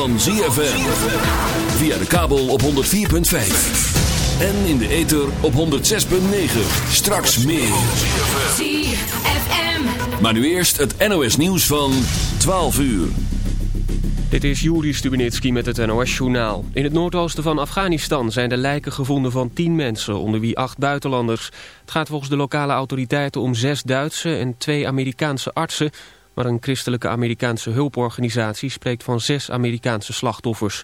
van ZFM. Via de kabel op 104.5. En in de ether op 106.9. Straks meer. ZFM. Maar nu eerst het NOS nieuws van 12 uur. Dit is Juri Stubenitski met het NOS-journaal. In het noordoosten van Afghanistan zijn de lijken gevonden van tien mensen, onder wie acht buitenlanders. Het gaat volgens de lokale autoriteiten om zes Duitse en twee Amerikaanse artsen... maar een christelijke Amerikaanse hulporganisatie spreekt van zes Amerikaanse slachtoffers.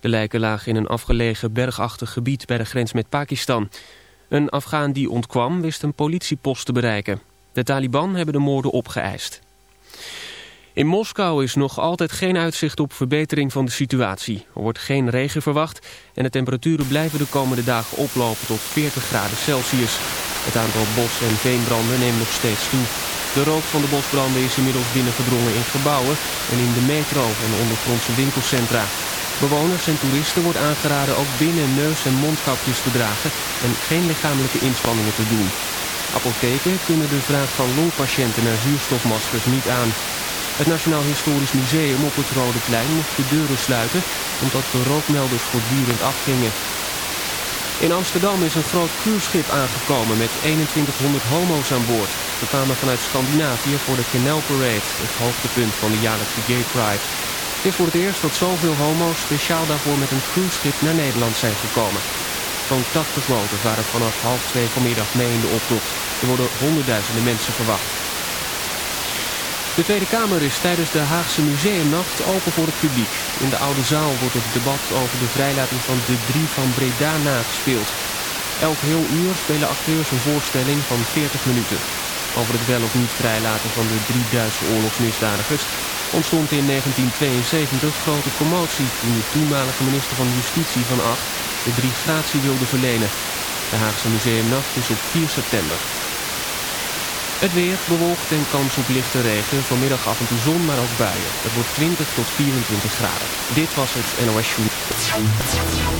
De lijken lagen in een afgelegen bergachtig gebied bij de grens met Pakistan. Een Afghaan die ontkwam wist een politiepost te bereiken. De Taliban hebben de moorden opgeëist. In Moskou is nog altijd geen uitzicht op verbetering van de situatie. Er wordt geen regen verwacht en de temperaturen blijven de komende dagen oplopen tot 40 graden Celsius. Het aantal bos- en veenbranden neemt nog steeds toe. De rook van de bosbranden is inmiddels binnengedrongen in gebouwen en in de metro en ondergrondse winkelcentra. Bewoners en toeristen wordt aangeraden ook binnen neus- en mondkapjes te dragen en geen lichamelijke inspanningen te doen. Apotheken kunnen de vraag van longpatiënten naar zuurstofmaskers niet aan. Het Nationaal Historisch Museum op het Rode Plein moest de deuren sluiten omdat de rookmelders voortdurend afgingen. In Amsterdam is een groot cruiseschip aangekomen met 2100 homo's aan boord. Ze kwamen vanuit Scandinavië voor de Canal Parade, het hoogtepunt van de jaarlijkse Gay Pride. Het is voor het eerst dat zoveel homo's speciaal daarvoor met een cruiseschip naar Nederland zijn gekomen. Zo'n 80 boten waren vanaf half twee vanmiddag mee in de optocht. Er worden honderdduizenden mensen verwacht. De Tweede Kamer is tijdens de Haagse Museumnacht open voor het publiek. In de Oude Zaal wordt het debat over de vrijlating van de drie van Breda nagespeeld. Elk heel uur spelen acteurs een voorstelling van 40 minuten. Over het wel of niet vrijlaten van de drie Duitse oorlogsmisdadigers ontstond in 1972 grote commotie toen de toenmalige minister van Justitie van Acht de drie gratie wilde verlenen. De Haagse Museumnacht is op 4 september. Het weer bewolkt en kans op lichte regen. Vanmiddag af en toe zon, maar ook buien. Het wordt 20 tot 24 graden. Dit was het NOS Journal.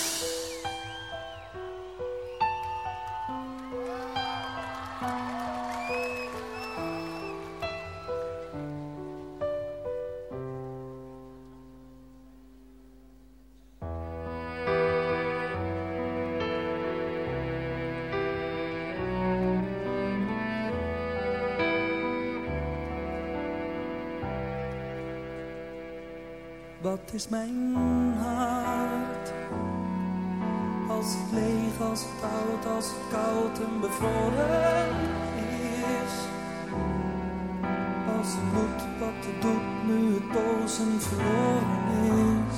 Wat is mijn hart? Als het leeg, als het oud, als het koud en bevroren is. Als het moet wat het doet, nu het boos en verloren is.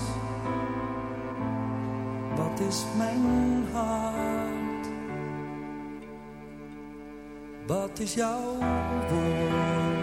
Wat is mijn hart? Wat is jouw woord?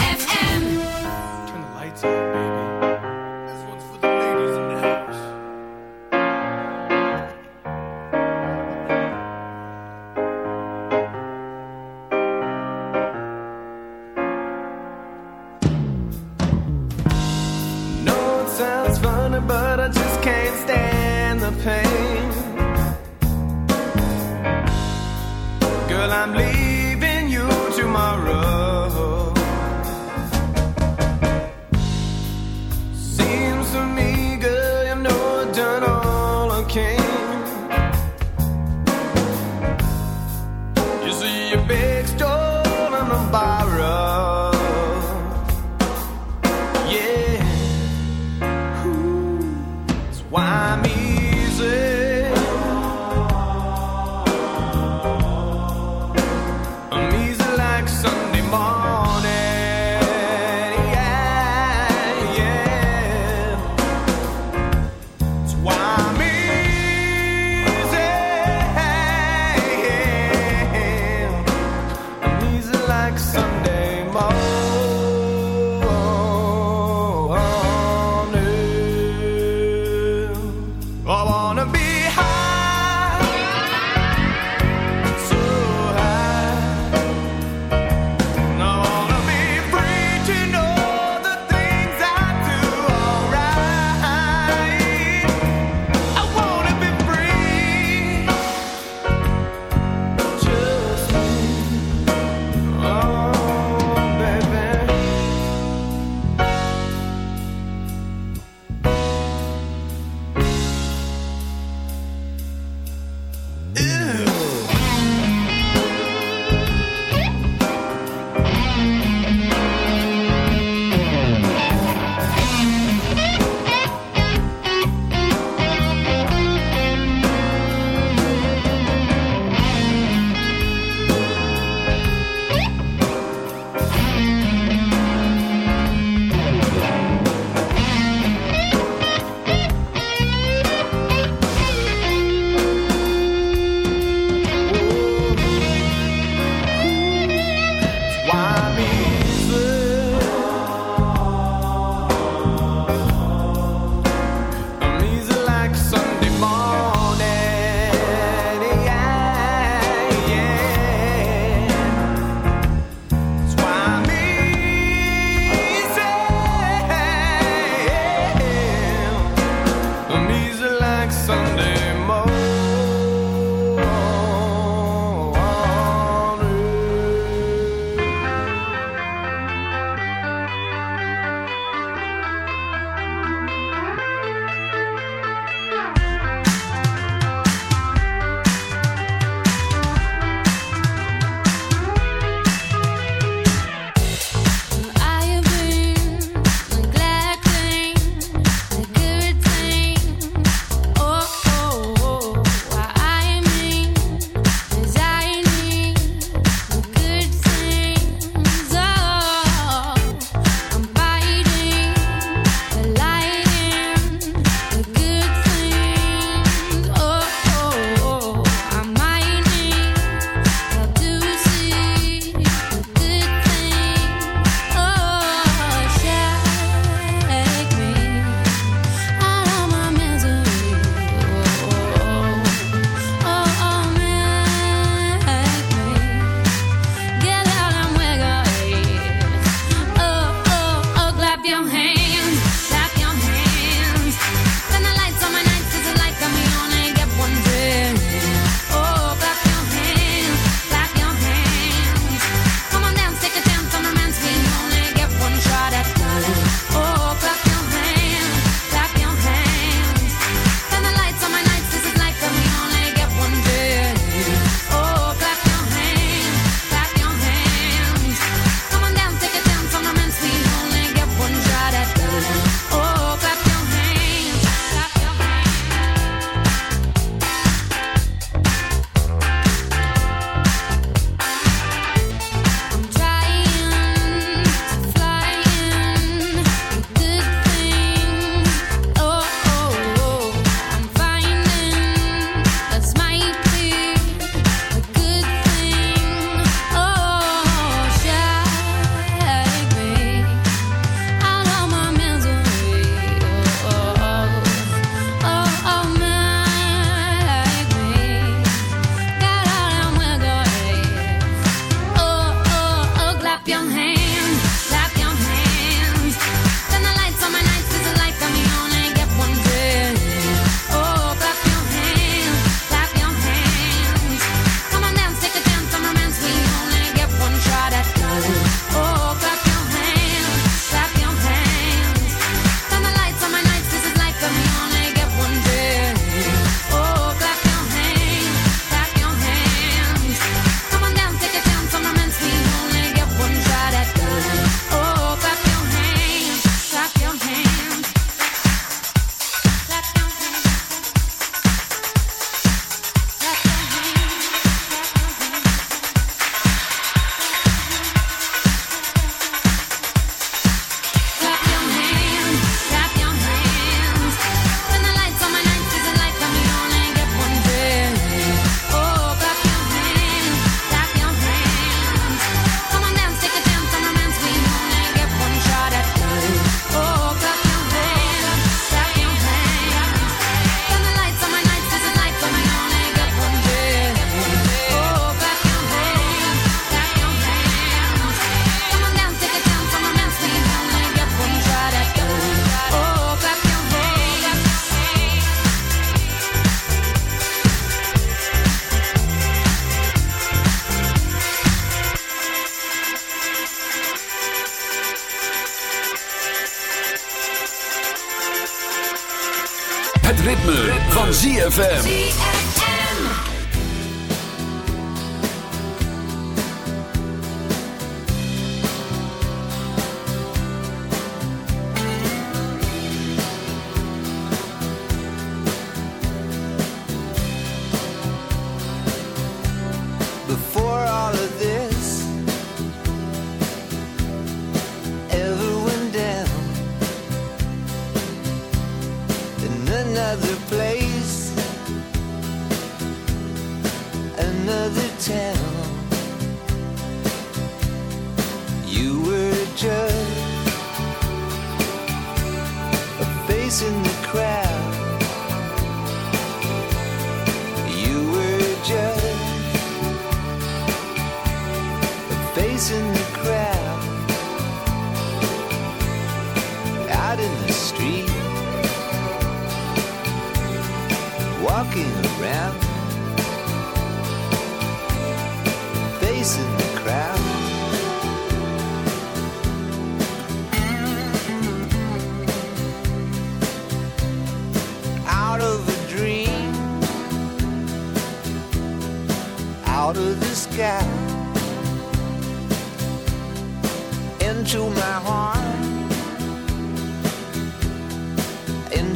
ZFM.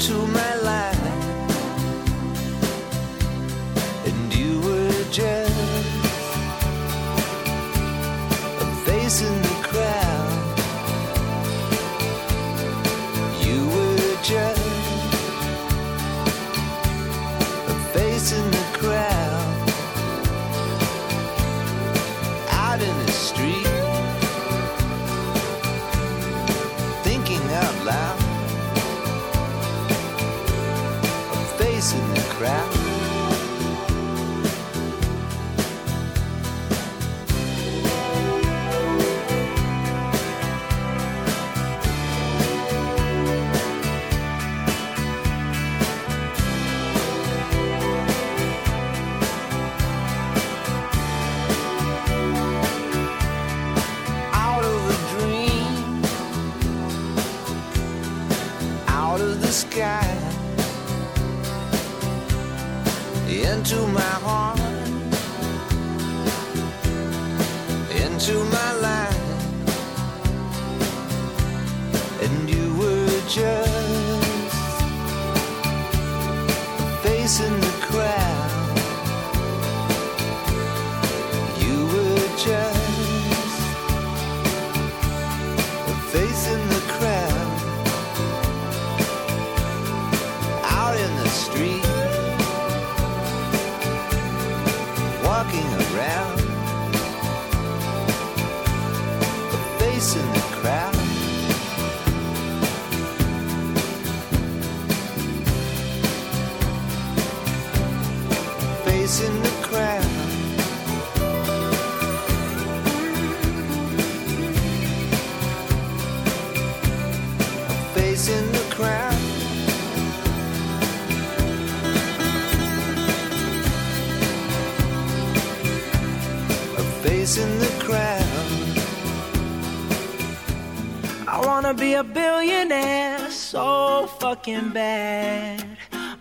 Into my life, and you were just Face in the crowd. A face in the crowd. a face in the crowd. I wanna be a billionaire so fucking bad.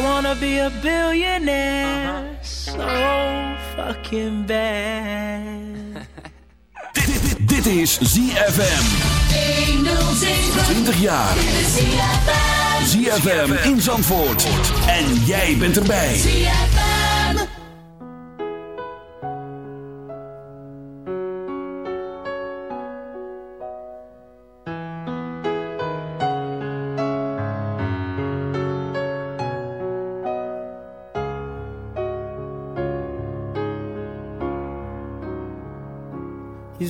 I wanna be a billionaire so fucking bad. Dit, dit is ZFM. 20 jaar. ZFM in Zandvoort. En jij bent erbij. Je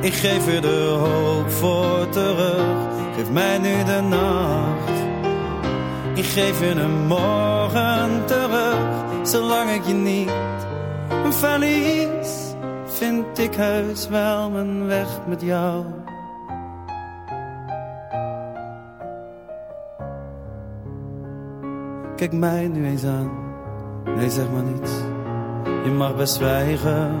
ik geef je de hoop voor terug. Geef mij nu de nacht. Ik geef je een morgen terug. Zolang ik je niet verlies, vind ik heus wel mijn weg met jou. Kijk mij nu eens aan. Nee, zeg maar niets. Je mag best zwijgen.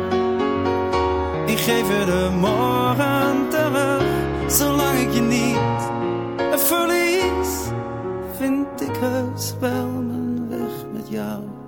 geef je de morgen terug. Zolang ik je niet verlies, vind ik heus wel mijn weg met jou.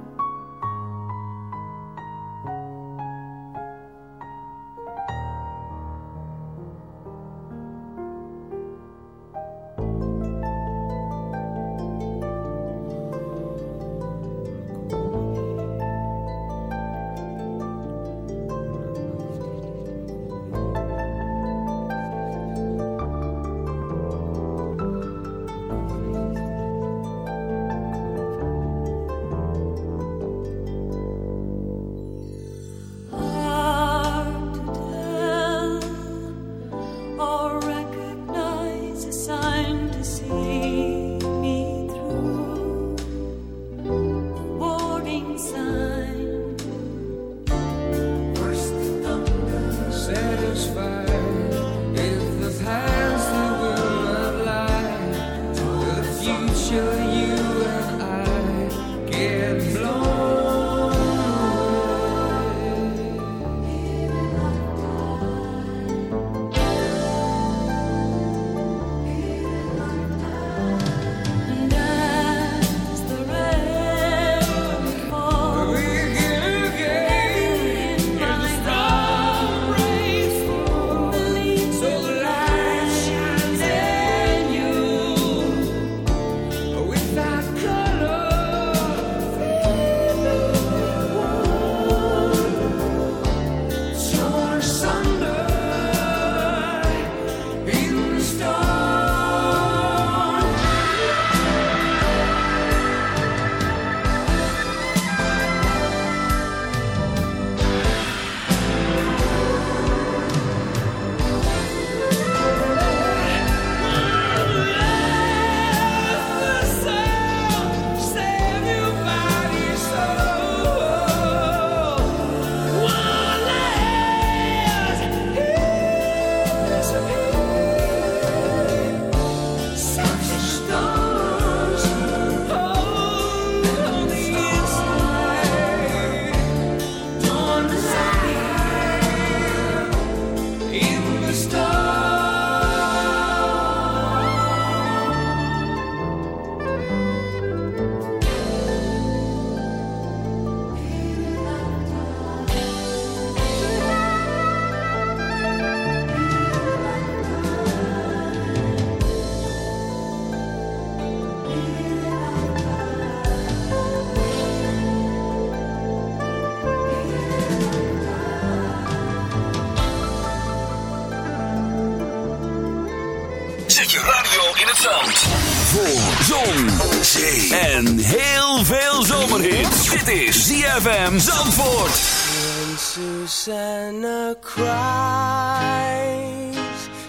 En heel veel zomerhit. Dit is ZFM Zandvoort. When Susanna cries,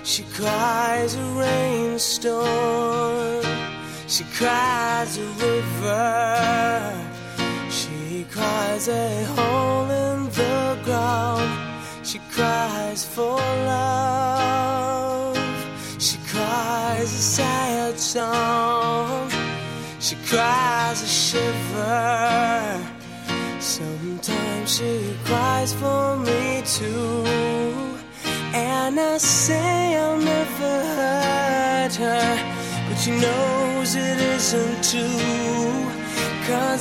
she cries a rainstorm. She cries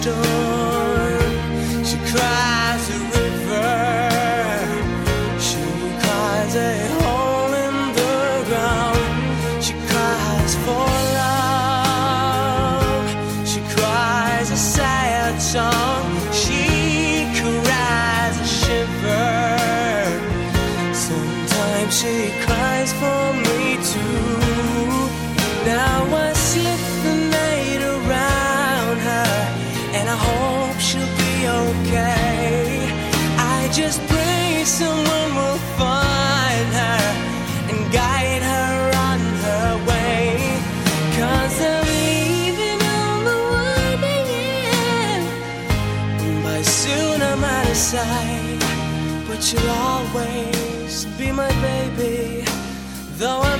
storm. She cried. Though I'm